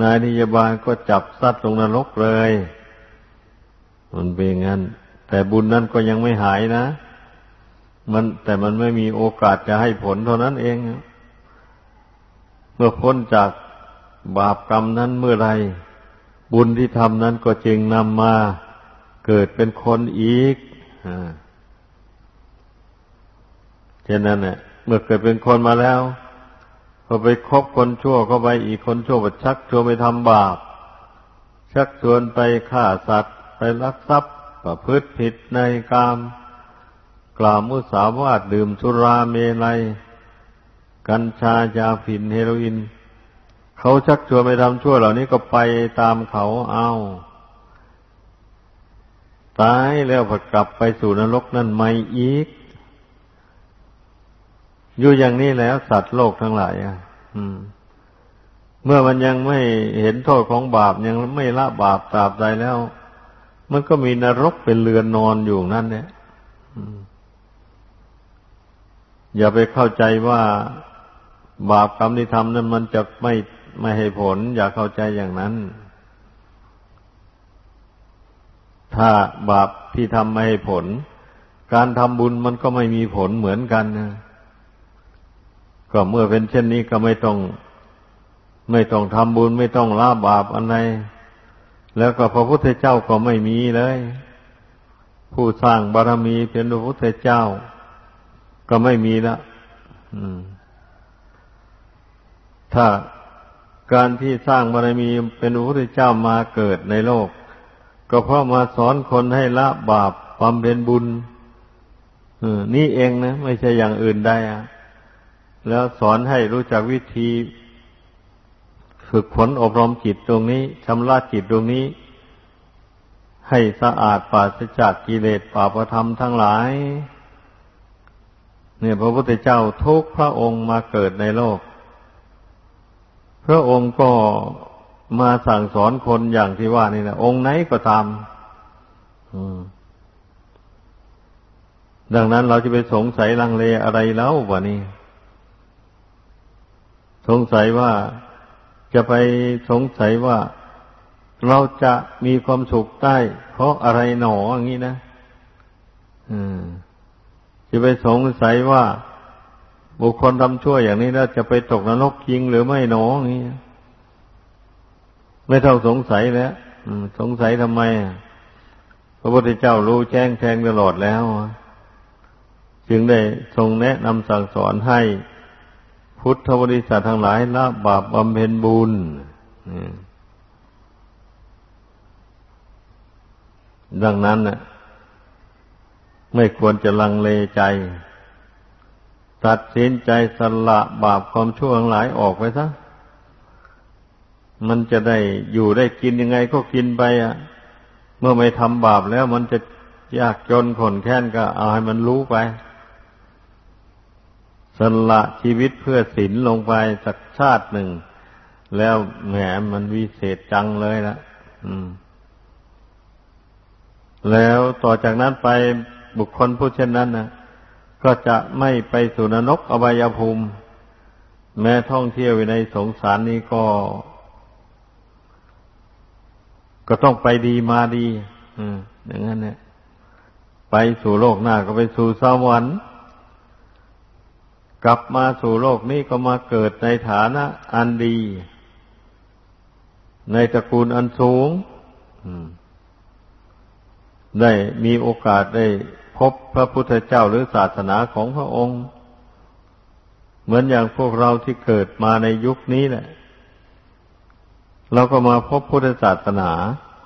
นายนิยบาลก็จับสัตว์ลงนรกเลย มันเป็นงั้น แต่บุญนั้นก็ยังไม่หายนะ มันแต่มันไม่มีโอกาสจะให้ผลเท่านั้นเอง เมื่อพ้นจากบาปกรรมนั้นเมื่อไรบุญที่ทำนั้นก็จึงนำมาเกิดเป็นคนอีกเช่นนั้นเนี่ยเมื่อเกิดเป็นคนมาแล้วพอไปคบคนชั่วเข้าไปอีกคนชั่วชักชวนไปทำบาป ชักชวนไปฆ่าสัตว์ ไปลักทรัพย์ประพฤติผิดในกาม กล่าวมุสาวาทดื่มสุราเมลัย กัญชายาฝิ่นเฮโรอีนเขาชักชวนไปทำชั่วเหล่านี้ก็ไปตามเขาเอาตายแล้วพอกลับไปสู่นรกนั่นไม่อีก อยู่อย่างนี้แล้วสัตว์โลกทั้งหลายอะเมื่อมันยังไม่เห็นโทษของบาปยังไม่ละบาปตราบใดแล้ว มันก็มีนรกเป็นเรือนนอนอยู่นั่นเนี่ย อย่าไปเข้าใจว่าบาปกรรมที่ทำนั้นมันจะไม่ไม่ให้ผล อย่าเข้าใจอย่างนั้น ถ้าบาปที่ทำไม่ให้ผล การทำบุญมันก็ไม่มีผลเหมือนกันนะก็เมื่อเป็นเช่นนี้ก็ไม่ต้อง ไม่ต้องทำบุญไม่ต้องละบาปอะไรแล้วก็พระพุทธเจ้าก็ไม่มีเลย ผู้สร้างบารมีเป็นพระพุทธเจ้า ก็ไม่มีละถ้าการที่สร้างบารมีเป็นพระพุทธเจ้ามาเกิดในโลก ก็เพราะมาสอนคนให้ละบาปความเป็นบุญนี่เองนะ ไม่ใช่อย่างอื่นได้อะแล้วสอนให้รู้จักวิธี ฝึกฝนอบรมจิตตรงนี้ชำระจิตตรงนี้ ให้สะอาดปราศจากกิเลสปาปธรรมทั้งหลาย เนี่ยพระพุทธเจ้าทุกพระองค์มาเกิดในโลก พระองค์ก็มาสั่งสอนคนอย่างที่ว่านี่นะองค์ไหนก็ตามดังนั้นเราจะไปสงสัยลังเลอะไรแล้ววะนี่สงสัยว่าจะไปสงสัยว่าเราจะมีความสุขได้ เพราะอะไรหนออย่างนี้นะ อืม จะไปสงสัยว่า บุคคลทำชั่วอย่างนี้แล้วจะไปตกนรกจริงหรือไม่หนอองนี้ไม่ต้องสงสัยแล้วสงสัยทำไม พระพุทธเจ้ารู้แจ้งแทงตลอดแล้ว จึงได้ทรงแนะนำสั่งสอนให้ พุทธบริษัททั้งหลายละบาปบำเพ็ญบุญดังนั้นน่ะ ไม่ควรจะลังเลใจ ตัดสินใจสละบาปความชั่วทั้งหลายออกไปซะมันจะได้อยู่ได้กินยังไงก็กินไปอะ เมื่อไม่ทำบาปแล้วมันจะยากจนขนแค้นก็เอาให้มันรู้ไปสละชีวิตเพื่อศีลลงไปสักชาติหนึ่ง แล้วแหมมันวิเศษจังเลยละแล้วต่อจากนั้นไป บุคคลผู้เช่นนั้นนะก็จะไม่ไปสู่นรกอบายภูมิ แม้ท่องเที่ยวในสงสารนี้ก็ ก็ต้องไปดีมาดี อืม อย่างนั้นเนี่ยไปสู่โลกหน้าก็ไปสู่สวรรค์กลับมาสู่โลกนี้ก็มาเกิดในฐานะอันดี ในตระกูลอันสูงได้มีโอกาสได้ พบพระพุทธเจ้าหรือศาสนาของพระองค์ เหมือนอย่างพวกเราที่เกิดมาในยุคนี้แหละ เราก็มาพบพุทธศาสนา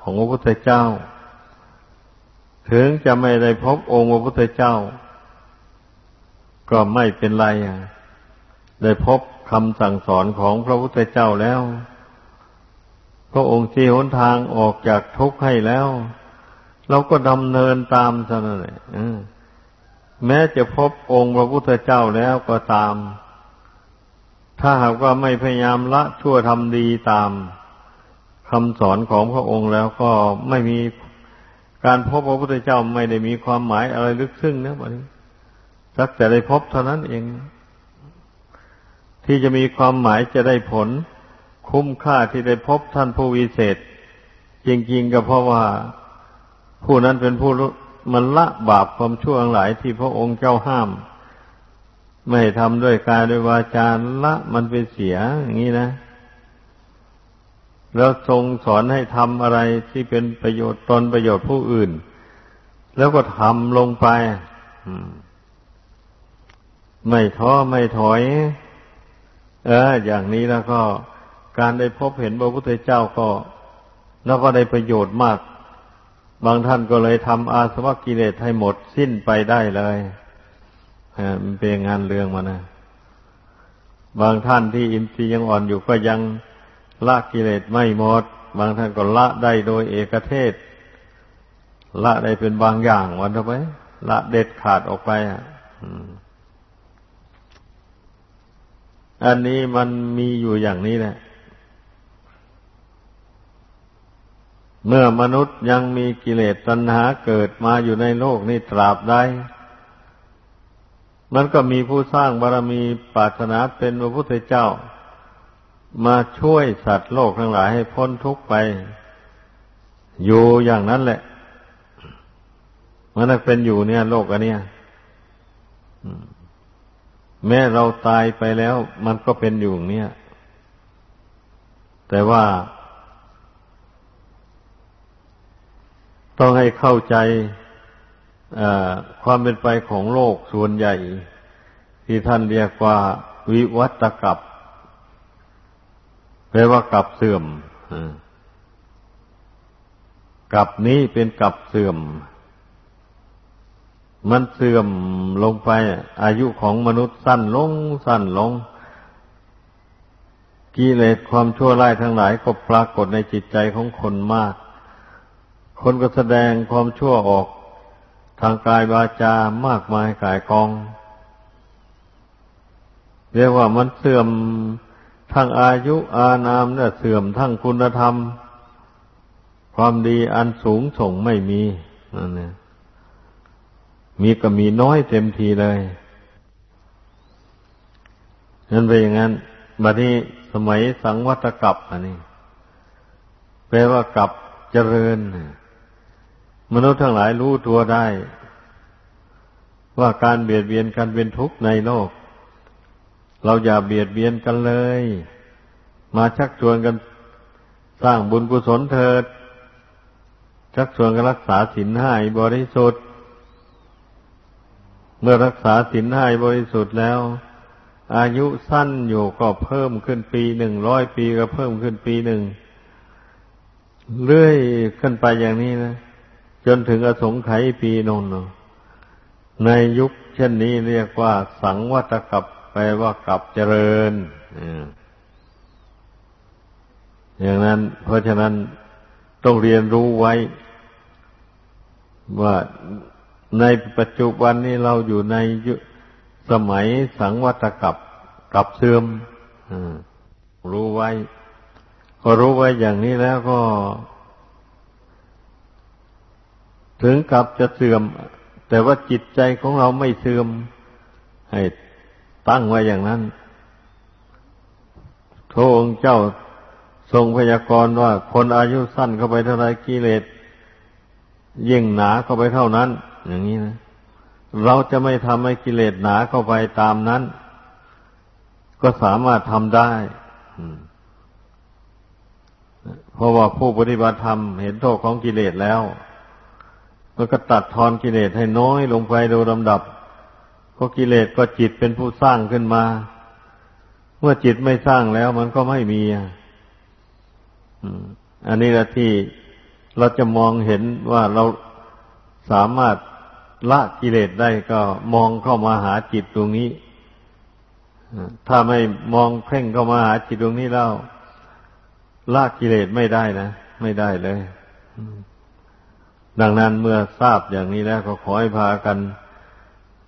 ของพระพุทธเจ้า ถึงจะไม่ได้พบองค์พระพุทธเจ้า ก็ไม่เป็นไรได้พบคำสั่งสอนของพระพุทธเจ้าแล้ว พระองค์ชี้หนทางออกจากทุกข์ให้แล้ว เราก็ดำเนินตามเท่านั้นแหละแม้จะพบองค์พระพุทธเจ้าแล้วก็ตาม ถ้าหากว่าไม่พยายามละชั่วทำดีตามคำสอนของพระองค์แล้วก็ไม่มีการพบพระพุทธเจ้าไม่ได้มีความหมายอะไรลึกซึ้งนะบัดนี้สักแต่ได้พบเท่านั้นเอง ที่จะมีความหมายจะได้ผล คุ้มค่าที่ได้พบท่านผู้วิเศษ จริงๆก็เพราะว่า ผู้นั้นเป็นผู้มันละบาปความชั่วทั้งหลายที่พระองค์เจ้าห้าม ไม่ทำด้วยกายด้วยวาจาละมันเป็นเสียอย่างนี้นะ แล้วทรงสอนให้ทำอะไรที่เป็นประโยชน์ตนประโยชน์ผู้อื่น แล้วก็ทำลงไปไม่ท้อไม่ถอย เออ อย่างนี้แล้วก็การได้พบเห็นพระพุทธเจ้าก็ แล้วก็ได้ประโยชน์มาก บางท่านก็เลยทำอาสวะกิเลสให้หมดสิ้นไปได้เลยมันเป็นงานเรื่องมานะ บางท่านที่อินทรีย์ยังอ่อนอยู่ก็ยังละกิเลสไม่หมด บางท่านก็ละได้โดยเอกเทศ ละได้เป็นบางอย่างวันเท่าไปละเด็ดขาดออกไปอะอันนี้มันมีอยู่อย่างนี้แหละ เมื่อมนุษย์ยังมีกิเลสตัณหาเกิดมาอยู่ในโลกนี้ตราบใดมันก็มีผู้สร้างบารมีปรารถนาเป็นพระพุทธเจ้า มาช่วยสัตว์โลกทั้งหลายให้พ้นทุกข์ไป อยู่อย่างนั้นแหละ มันเป็นอยู่เนี่ยโลกอันเนี้ยแม้เราตายไปแล้ว มันก็เป็นอยู่เนี่ย แต่ว่า ต้องให้เข้าใจความเป็นไปของโลกส่วนใหญ่ ที่ท่านเรียกว่าวิวัตกับแปลว่ากับเสื่อมกับนี้เป็นกับเสื่อม มันเสื่อมลงไป อายุของมนุษย์สั้นลง สั้นลง กิเลสความชั่วร้ายทั้งหลายก็ปรากฏในจิตใจของคนมาก คนก็แสดงความชั่วออกทางกายวาจามากมายกายกอง เรียกว่ามันเสื่อมทั้งอายุอานามเนี่ยเสื่อมทั้งคุณธรรม ความดีอันสูงส่งไม่มีนั่นเนี่ยมีก็มีน้อยเต็มทีเลยนั่นเป็นอย่างนั้นบัดนี้สมัยสังวัตกับอันนี้แปลว่ากับเจริญ มนุษย์ทั้งหลายรู้ตัวได้ ว่าการเบียดเบียนกันเป็นทุกข์ในโลก เราอย่าเบียดเบียนกันเลย มาชักชวนกันสร้างบุญกุศลเถิด ชักชวนกันรักษาศีลห้าบริสุทธิ์ เมื่อรักษาศีลห้าบริสุทธิ์แล้ว อายุสั้นอยู่ก็เพิ่มขึ้นปีหนึ่งร้อยปีก็เพิ่มขึ้นปีหนึ่งเรื่อยขึ้นไปอย่างนี้นะ จนถึงอสงไขยปีนนในยุคเช่นนี้เรียกว่าสังวัตกับแปลว่ากับเจริญอย่างนั้น เพราะฉะนั้นต้องเรียนรู้ไว้ ว่าในปัจจุบันนี้เราอยู่ในยุสมัยสังวัตกับกับเสื่อมรู้ไว้พอรู้ไว้อย่างนี้แล้วก็ ถึงกับจะเสื่อม แต่ว่าจิตใจของเราไม่เสื่อม ให้ตั้งไว้อย่างนั้นโทองเจ้าทรงพยากรณ์ว่า คนอายุสั้นเข้าไปเท่าไรกิเลสยิ่งหนาเข้าไปเท่านั้น อย่างนี้นะ เราจะไม่ทำให้กิเลสหนาเข้าไปตามนั้น ก็สามารถทำได้เพราะว่าผู้ปฏิบัติธรรมเห็นโทษของกิเลสแล้ว มันก็ตัดทอนกิเลสให้น้อยลงไปโดยลำดับเพราะกิเลสก็จิตเป็นผู้สร้างขึ้นมา เมื่อจิตไม่สร้างแล้วมันก็ไม่มีอันนี้แหละที่เราจะมองเห็นว่าเราสามารถละกิเลสได้ก็มองเข้ามาหาจิตตรงนี้ถ้าไม่มองเพ่งเข้ามาหาจิตตรงนี้แล้วละกิเลสไม่ได้นะ ไม่ได้เลย ดังนั้นเมื่อทราบอย่างนี้แล้วก็ขอให้พากัน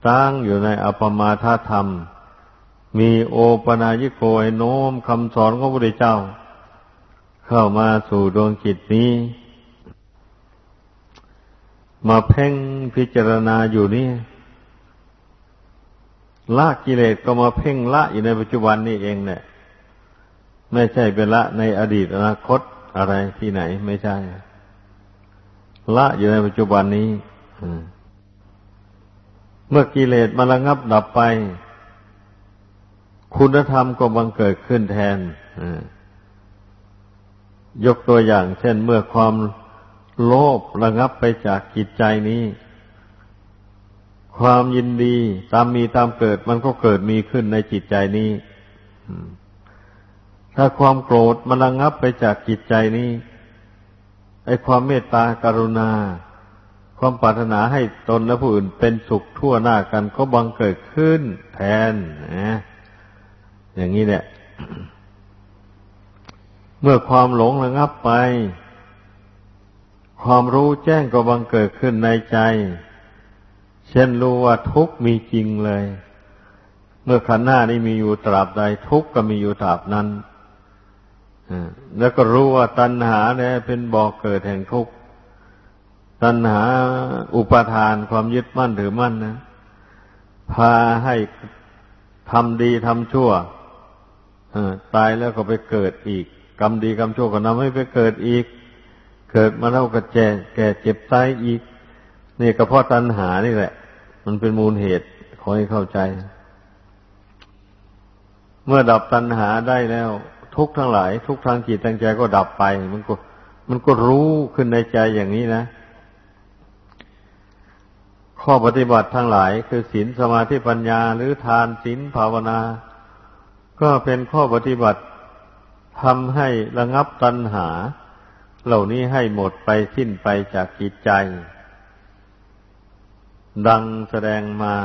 ตั้งอยู่ในอปมาทธรรม มีโอปนายิโกไอโน้มคำสอนของพระพุทธเจ้า เข้ามาสู่ดวงจิตนี้ มาเพ่งพิจารณาอยู่นี่ละกิเลสก็มาเพ่งละอยู่ในปัจจุบันนี่เองเนี่ย ไม่ใช่เป็นละในอดีตอนาคตอะไรที่ไหนไม่ใช่ ละอยู่ในปัจจุบันนี้เมื่อกิเลสมาระงับดับไป คุณธรรมก็บังเกิดขึ้นแทนยกตัวอย่าง เช่นเมื่อความโลภระงับไปจากจิตใจนี้ ความยินดีตามมีตามเกิดมันก็เกิดมีขึ้นในจิตใจนี้ถ้าความโกรธมันระงับไปจากจิตใจนี้ ไอ้ความเมตตากรุณา ความปรารถนาให้ตนและผู้อื่นเป็นสุขทั่วหน้ากันก็บังเกิดขึ้นแทนนะอย่างนี้เนี่ย เมื่อความหลงระงับไป ความรู้แจ้งก็บังเกิดขึ้นในใจ เช่นรู้ว่าทุกมีจริงเลย เมื่อขันหน้านี้มีอยู่ตราบใดทุกก็มีอยู่ตราบนั้น แล้วก็รู้ว่าตัณหาเนี่ยเป็นบ่อกเกิดแห่งทุกข์ตัณหาอุปทานความยึดมั่นถือมั่นนะพาให้ทำดีทำชั่วตายแล้วก็ไปเกิดอีก กรรมดีกรรมชั่วก็นำให้ไปเกิดอีก เกิดมาแล้วก็แก่แก่เจ็บตายอีก นี่ก็เพราะตัณหานี่แหละ มันเป็นมูลเหตุขอให้เข้าใจ เมื่อดับตัณหาได้แล้ว ทุกทั้งหลาย ทุกทางจิตทางใจก็ดับไป มันก็มันก็รู้ขึ้นในใจอย่างนี้นะ ข้อปฏิบัติทั้งหลาย คือศีลสมาธิปัญญา หรือทานศีลภาวนา ก็เป็นข้อปฏิบัติทำให้ระงับตัณหา เหล่านี้ให้หมดไปสิ้นไปจากจิตใจ ดังแสดงมา